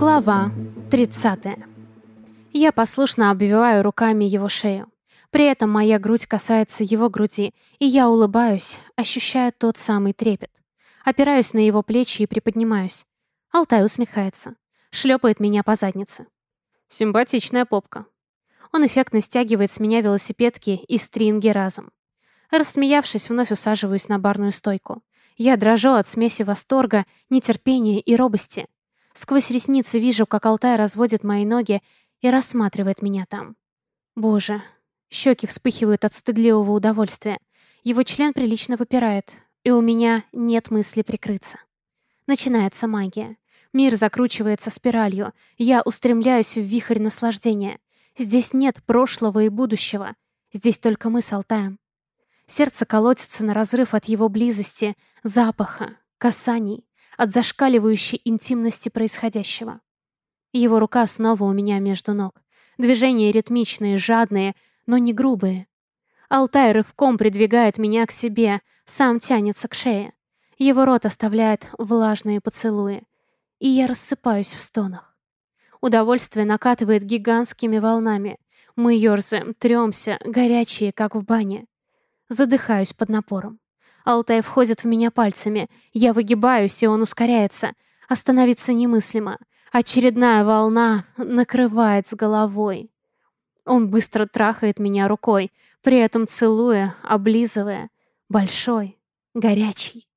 Глава 30. Я послушно обвиваю руками его шею. При этом моя грудь касается его груди, и я улыбаюсь, ощущая тот самый трепет. Опираюсь на его плечи и приподнимаюсь. Алтай усмехается. Шлепает меня по заднице. Симпатичная попка. Он эффектно стягивает с меня велосипедки и стринги разом. Рассмеявшись, вновь усаживаюсь на барную стойку. Я дрожу от смеси восторга, нетерпения и робости. Сквозь ресницы вижу, как Алтай разводит мои ноги и рассматривает меня там. Боже, щеки вспыхивают от стыдливого удовольствия. Его член прилично выпирает, и у меня нет мысли прикрыться. Начинается магия. Мир закручивается спиралью. Я устремляюсь в вихрь наслаждения. Здесь нет прошлого и будущего. Здесь только мы с Алтаем. Сердце колотится на разрыв от его близости, запаха, касаний, от зашкаливающей интимности происходящего. Его рука снова у меня между ног. Движения ритмичные, жадные, но не грубые. Алтай рывком придвигает меня к себе, сам тянется к шее. Его рот оставляет влажные поцелуи. И я рассыпаюсь в стонах. Удовольствие накатывает гигантскими волнами. Мы ерзаем, трёмся, горячие, как в бане. Задыхаюсь под напором. Алтай входит в меня пальцами. Я выгибаюсь, и он ускоряется. Остановиться немыслимо. Очередная волна накрывает с головой. Он быстро трахает меня рукой, при этом целуя, облизывая. Большой, горячий,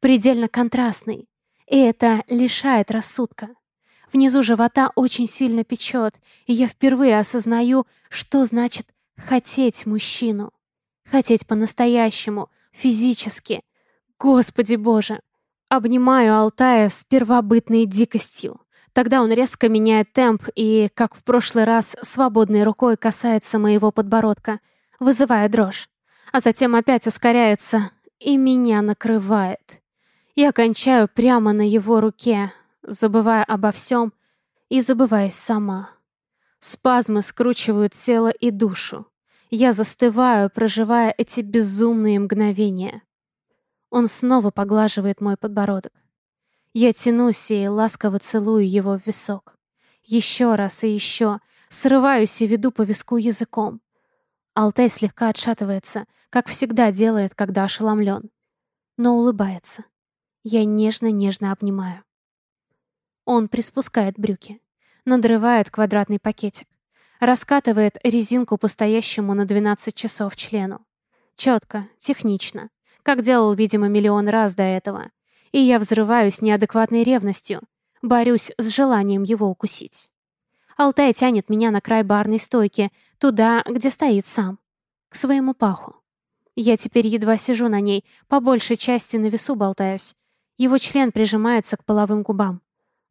предельно контрастный. И это лишает рассудка. Внизу живота очень сильно печет, и я впервые осознаю, что значит хотеть мужчину. Хотеть по-настоящему, физически. Господи боже! Обнимаю Алтая с первобытной дикостью. Тогда он резко меняет темп и, как в прошлый раз, свободной рукой касается моего подбородка, вызывая дрожь. А затем опять ускоряется, и меня накрывает. Я кончаю прямо на его руке, забывая обо всем и забываясь сама. Спазмы скручивают тело и душу. Я застываю, проживая эти безумные мгновения. Он снова поглаживает мой подбородок. Я тянусь и ласково целую его в висок. Еще раз и еще. Срываюсь и веду по виску языком. Алтай слегка отшатывается, как всегда делает, когда ошеломлен. Но улыбается. Я нежно-нежно обнимаю. Он приспускает брюки. Надрывает квадратный пакетик раскатывает резинку по стоящему на 12 часов члену. Четко, технично, как делал, видимо, миллион раз до этого. И я взрываюсь неадекватной ревностью, борюсь с желанием его укусить. Алтай тянет меня на край барной стойки, туда, где стоит сам, к своему паху. Я теперь едва сижу на ней, по большей части на весу болтаюсь. Его член прижимается к половым губам.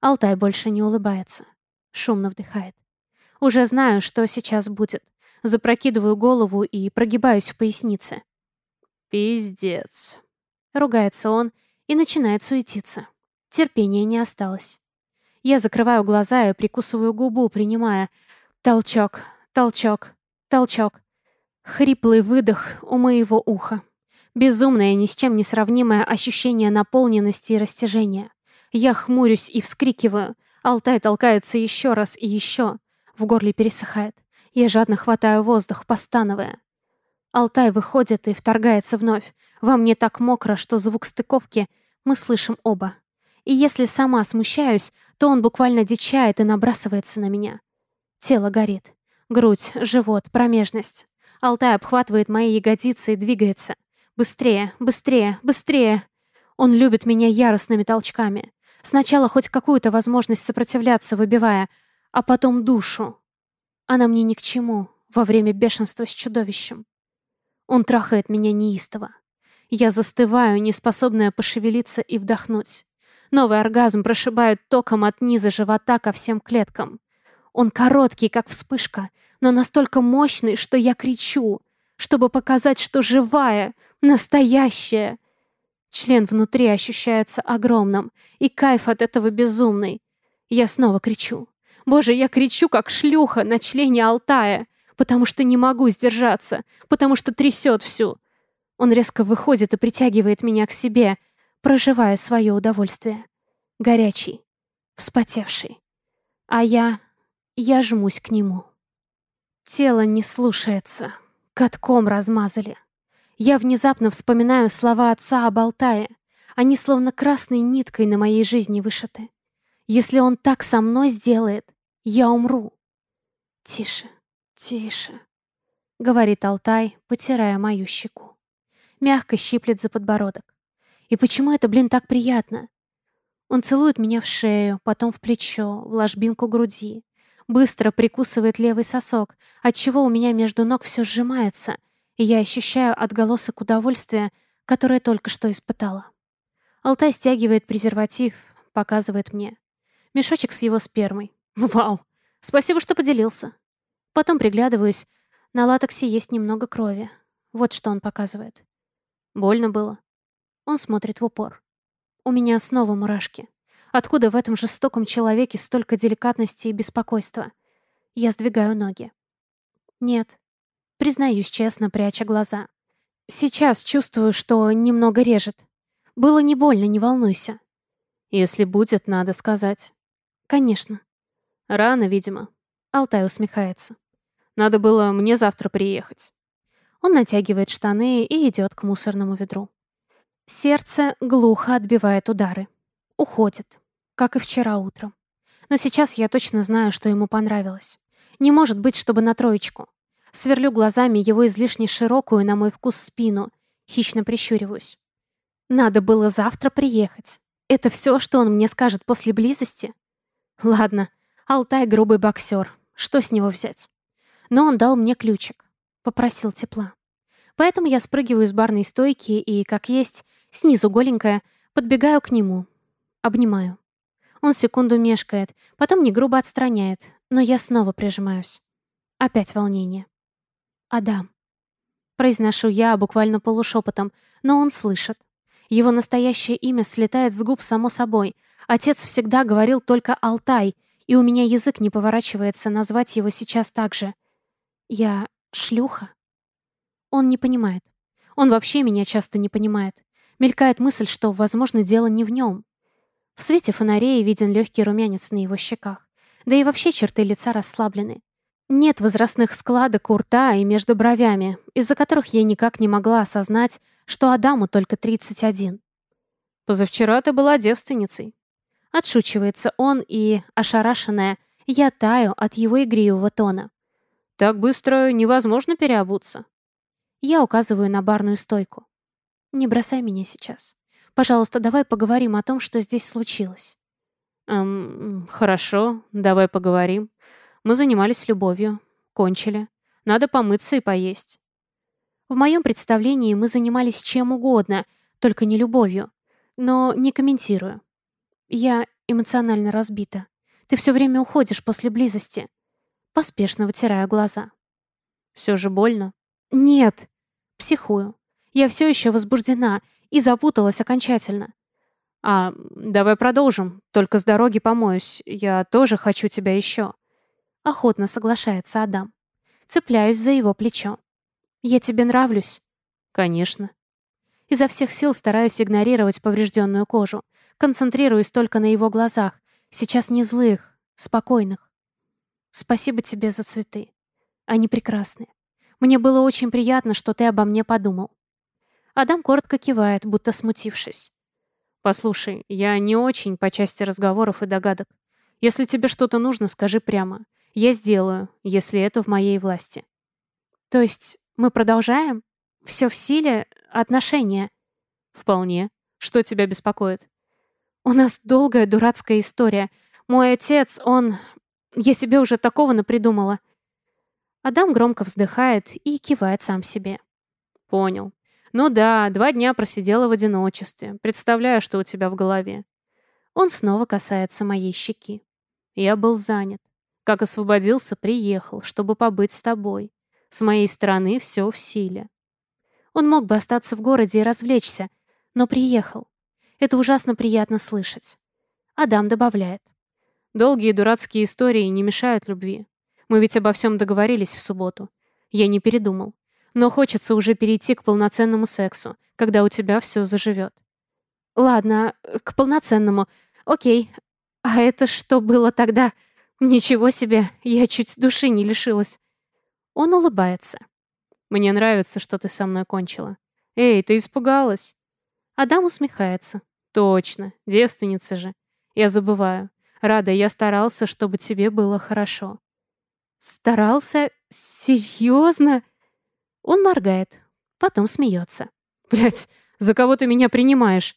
Алтай больше не улыбается. Шумно вдыхает. Уже знаю, что сейчас будет. Запрокидываю голову и прогибаюсь в пояснице. «Пиздец», — ругается он и начинает суетиться. Терпения не осталось. Я закрываю глаза и прикусываю губу, принимая толчок, толчок, толчок. Хриплый выдох у моего уха. Безумное, ни с чем не сравнимое ощущение наполненности и растяжения. Я хмурюсь и вскрикиваю. Алтай толкается еще раз и еще. В горле пересыхает. Я жадно хватаю воздух, постановая. Алтай выходит и вторгается вновь. Во мне так мокро, что звук стыковки мы слышим оба. И если сама смущаюсь, то он буквально дичает и набрасывается на меня. Тело горит. Грудь, живот, промежность. Алтай обхватывает мои ягодицы и двигается. Быстрее, быстрее, быстрее. Он любит меня яростными толчками. Сначала хоть какую-то возможность сопротивляться выбивая, а потом душу. Она мне ни к чему во время бешенства с чудовищем. Он трахает меня неистово. Я застываю, неспособная пошевелиться и вдохнуть. Новый оргазм прошибает током от низа живота ко всем клеткам. Он короткий, как вспышка, но настолько мощный, что я кричу, чтобы показать, что живая, настоящая. Член внутри ощущается огромным, и кайф от этого безумный. Я снова кричу. Боже, я кричу, как шлюха на члене Алтая, потому что не могу сдержаться, потому что трясет всю. Он резко выходит и притягивает меня к себе, проживая свое удовольствие. Горячий, вспотевший. А я... я жмусь к нему. Тело не слушается. Катком размазали. Я внезапно вспоминаю слова отца об Алтае. Они словно красной ниткой на моей жизни вышиты. Если он так со мной сделает, я умру. Тише, тише, говорит Алтай, потирая мою щеку. Мягко щиплет за подбородок. И почему это, блин, так приятно? Он целует меня в шею, потом в плечо, в ложбинку груди. Быстро прикусывает левый сосок, отчего у меня между ног все сжимается, и я ощущаю отголосок удовольствия, которое только что испытала. Алтай стягивает презерватив, показывает мне. Мешочек с его спермой. Вау! Спасибо, что поделился. Потом приглядываюсь. На латексе есть немного крови. Вот что он показывает. Больно было. Он смотрит в упор. У меня снова мурашки. Откуда в этом жестоком человеке столько деликатности и беспокойства? Я сдвигаю ноги. Нет. Признаюсь честно, пряча глаза. Сейчас чувствую, что немного режет. Было не больно, не волнуйся. Если будет, надо сказать. Конечно. Рано, видимо. Алтай усмехается. Надо было мне завтра приехать. Он натягивает штаны и идет к мусорному ведру. Сердце глухо отбивает удары. Уходит, как и вчера утром. Но сейчас я точно знаю, что ему понравилось. Не может быть, чтобы на троечку. Сверлю глазами его излишне широкую, на мой вкус, спину. Хищно прищуриваюсь. Надо было завтра приехать. Это все, что он мне скажет после близости? Ладно, Алтай грубый боксер. Что с него взять? Но он дал мне ключик. Попросил тепла. Поэтому я спрыгиваю с барной стойки и, как есть, снизу голенькая, подбегаю к нему. Обнимаю. Он секунду мешкает, потом не грубо отстраняет, но я снова прижимаюсь. Опять волнение. «Адам». Произношу я буквально полушепотом, но он слышит. Его настоящее имя слетает с губ само собой. Отец всегда говорил только «Алтай», и у меня язык не поворачивается назвать его сейчас так же. Я шлюха? Он не понимает. Он вообще меня часто не понимает. Мелькает мысль, что, возможно, дело не в нем. В свете фонарей виден легкий румянец на его щеках. Да и вообще черты лица расслаблены. Нет возрастных складок у рта и между бровями, из-за которых я никак не могла осознать, что Адаму только 31. «Позавчера ты была девственницей». Отшучивается он, и, ошарашенная, я таю от его игривого тона. «Так быстро невозможно переобуться». Я указываю на барную стойку. «Не бросай меня сейчас. Пожалуйста, давай поговорим о том, что здесь случилось». «Эм, хорошо, давай поговорим. Мы занимались любовью, кончили. Надо помыться и поесть». В моем представлении мы занимались чем угодно, только не любовью. Но не комментирую. Я эмоционально разбита. Ты все время уходишь после близости. Поспешно вытираю глаза. Все же больно? Нет. Психую. Я все еще возбуждена и запуталась окончательно. А, давай продолжим. Только с дороги помоюсь. Я тоже хочу тебя еще. Охотно соглашается Адам. Цепляюсь за его плечо. Я тебе нравлюсь? Конечно. Изо всех сил стараюсь игнорировать поврежденную кожу. Концентрируюсь только на его глазах. Сейчас не злых, спокойных. Спасибо тебе за цветы. Они прекрасны. Мне было очень приятно, что ты обо мне подумал». Адам коротко кивает, будто смутившись. «Послушай, я не очень по части разговоров и догадок. Если тебе что-то нужно, скажи прямо. Я сделаю, если это в моей власти». «То есть мы продолжаем? Все в силе? Отношения?» «Вполне. Что тебя беспокоит?» «У нас долгая дурацкая история. Мой отец, он... Я себе уже такого напридумала. Адам громко вздыхает и кивает сам себе. Понял. Ну да, два дня просидела в одиночестве. Представляю, что у тебя в голове. Он снова касается моей щеки. Я был занят. Как освободился, приехал, чтобы побыть с тобой. С моей стороны все в силе. Он мог бы остаться в городе и развлечься, но приехал. Это ужасно приятно слышать. Адам добавляет. Долгие дурацкие истории не мешают любви. Мы ведь обо всем договорились в субботу. Я не передумал. Но хочется уже перейти к полноценному сексу, когда у тебя все заживет. Ладно, к полноценному. Окей. А это что было тогда? Ничего себе, я чуть души не лишилась. Он улыбается. Мне нравится, что ты со мной кончила. Эй, ты испугалась? Адам усмехается. Точно, девственница же. Я забываю. Рада, я старался, чтобы тебе было хорошо. Старался? Серьезно? Он моргает, потом смеется. Блять, за кого ты меня принимаешь?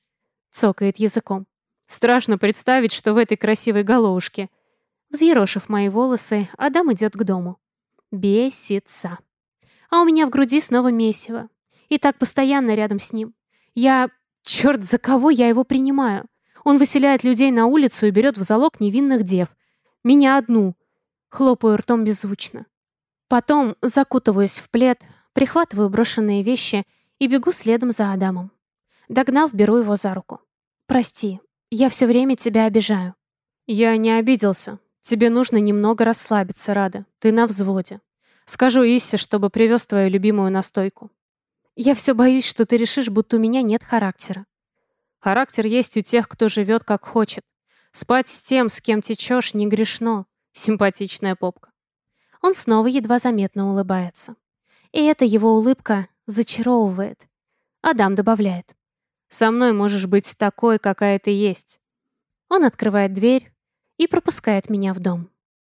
Цокает языком. Страшно представить, что в этой красивой головушке. Взъерошив мои волосы, Адам идет к дому. Бесится. А у меня в груди снова месиво. И так постоянно рядом с ним. Я... Черт, за кого я его принимаю? Он выселяет людей на улицу и берет в залог невинных дев. Меня одну. Хлопаю ртом беззвучно. Потом закутываюсь в плед, прихватываю брошенные вещи и бегу следом за Адамом. Догнав, беру его за руку. «Прости, я все время тебя обижаю». «Я не обиделся. Тебе нужно немного расслабиться, Рада. Ты на взводе. Скажу Иссе, чтобы привез твою любимую настойку». «Я все боюсь, что ты решишь, будто у меня нет характера». Характер есть у тех, кто живет как хочет. Спать с тем, с кем течешь, не грешно. Симпатичная попка. Он снова едва заметно улыбается. И эта его улыбка зачаровывает. Адам добавляет. «Со мной можешь быть такой, какая ты есть». Он открывает дверь и пропускает меня в дом.